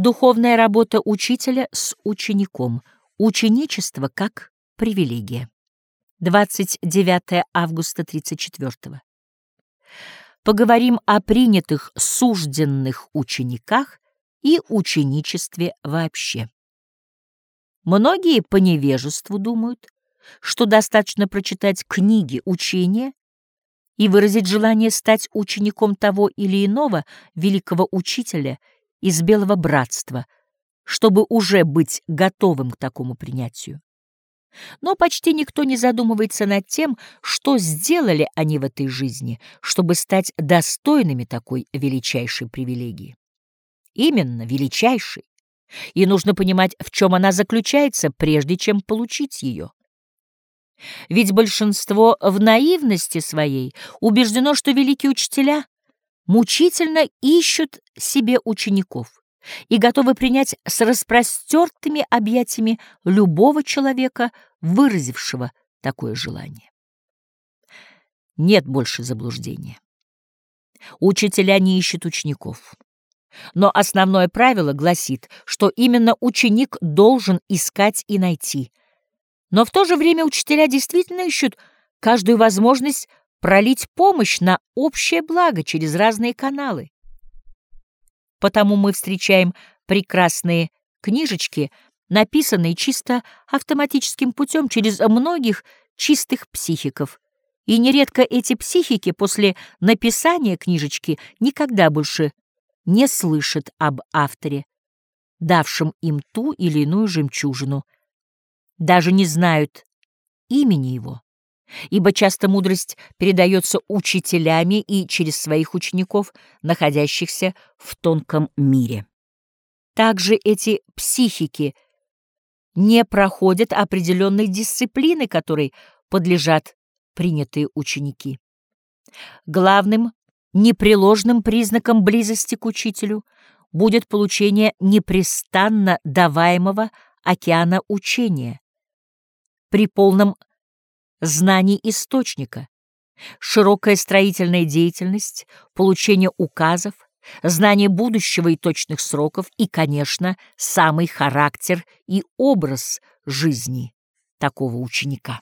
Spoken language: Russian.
Духовная работа учителя с учеником. Ученичество как привилегия. 29 августа 34 -го. Поговорим о принятых сужденных учениках и ученичестве вообще. Многие по невежеству думают, что достаточно прочитать книги учения и выразить желание стать учеником того или иного великого учителя из Белого Братства, чтобы уже быть готовым к такому принятию. Но почти никто не задумывается над тем, что сделали они в этой жизни, чтобы стать достойными такой величайшей привилегии. Именно величайшей. И нужно понимать, в чем она заключается, прежде чем получить ее. Ведь большинство в наивности своей убеждено, что великие учителя мучительно ищут себе учеников и готовы принять с распростертыми объятиями любого человека, выразившего такое желание. Нет больше заблуждения. Учителя не ищут учеников. Но основное правило гласит, что именно ученик должен искать и найти. Но в то же время учителя действительно ищут каждую возможность пролить помощь на общее благо через разные каналы. Потому мы встречаем прекрасные книжечки, написанные чисто автоматическим путем через многих чистых психиков. И нередко эти психики после написания книжечки никогда больше не слышат об авторе, давшем им ту или иную жемчужину, даже не знают имени его ибо часто мудрость передается учителями и через своих учеников, находящихся в тонком мире. Также эти психики не проходят определенной дисциплины, которой подлежат принятые ученики. Главным непреложным признаком близости к учителю будет получение непрестанно даваемого океана учения при полном знаний источника, широкая строительная деятельность, получение указов, знание будущего и точных сроков и, конечно, самый характер и образ жизни такого ученика.